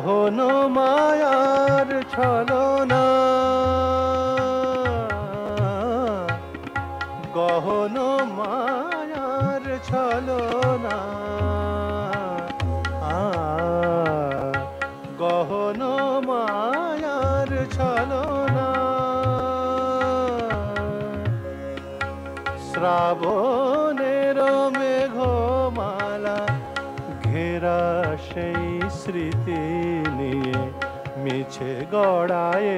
কখন মায়ার ছলনা। কখন মায়ার ছলনা। কখন মায়ার ছলনা। শ্রাবণের মেঘমালা ঘেরা সেই স্মৃতি নিয়ে মিছে গড়ায়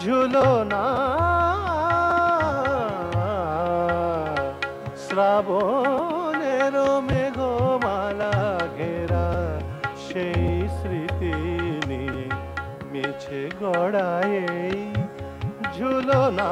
ঝুলনা শ্রাবণের মেঘমালা ঘেরা সেই স্মৃতি নিয়ে মিছে গড়ায় ঝুলনা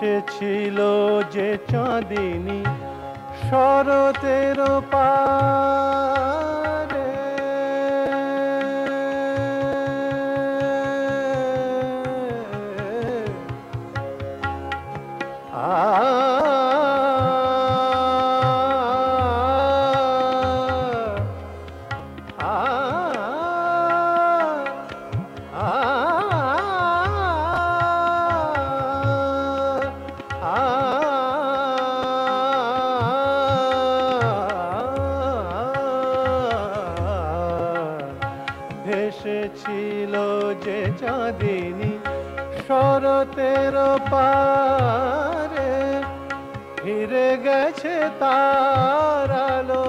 ভেসেছিল যে চাঁদিনী শরতের পারে। ভেসেছিল চাঁদিনী শরতের পারে ফিরে গেছে তার আলো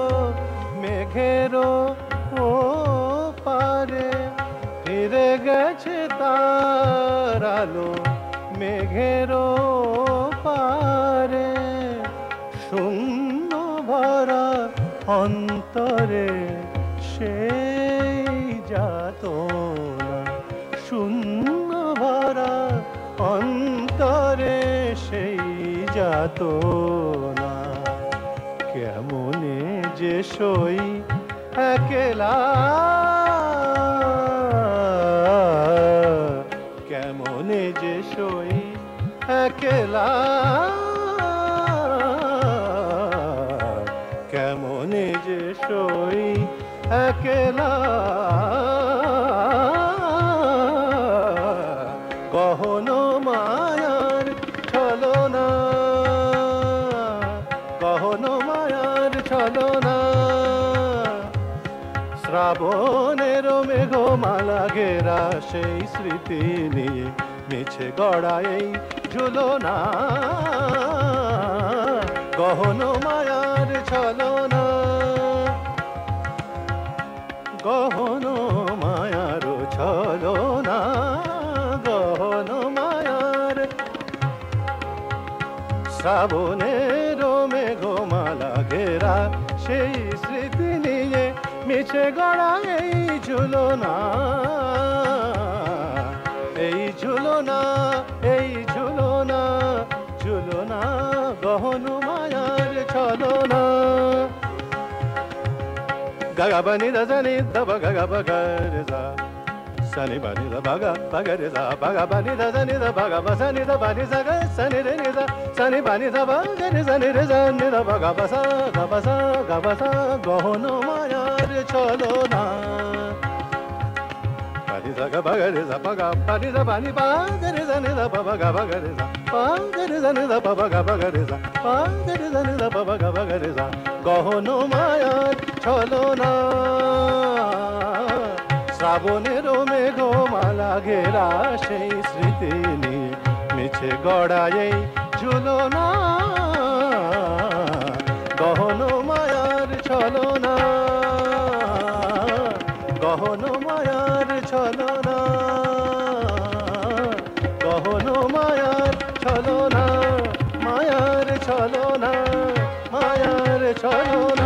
মেঘেরও ও পারে ফিরে গেছে তার আলো মেঘেরও পারে শূন্য ভরা অন্তরে সেই যাত শূন্য ভরা অন্তরে সেই যাত না কেমনে যে সই একলা। কেমনে যে সই একলা। কেমনে যে সই একলা। শ্রাবণের মেঘমালা ঘেরা সেই স্মৃতি নিয়ে মিছে গড়াই ঝুলনা। গহন মায়ার ছলনা। গহন মায়ার ছলনা। গহন মায়ার শ্রাবণের মেঘমালা ঘেরা সেই স্মৃতি মিছে গড়া এই ঝুলনা এই ঝুলনা এই ঝুলনা ঝুলনা গহন মায়ার ছলনা। গগা বনি দনি দব গগা বগরে যা సని బని ద బగ బగరి ద బగ బని ద దని ద బగ బ సని ద బని స గ సని రే ని ద సని బని ద బగరి సని రే జ ని ద బగ బ స గ బ స గ బ స গহন মায়ার চলো না బని ద గ బగరి ద బగ బని ద బని బగరి ద ని ద బ బగ బగరి ద బగరి ద ని ద బ బగ బగరి ద బగరి ద ని ద బ బగ బగరి ద গহন মায়ার চলো না শ্রাবণের মেঘমালা ঘেরা সেই স্মৃতি নিয়ে মিছে গড়াই ঝুলনা গহন মায়ার ছলনা গহন মায়ার ছলনা গহন মায়ার ছলনা মায়ার ছলনা মায়ার ছলনা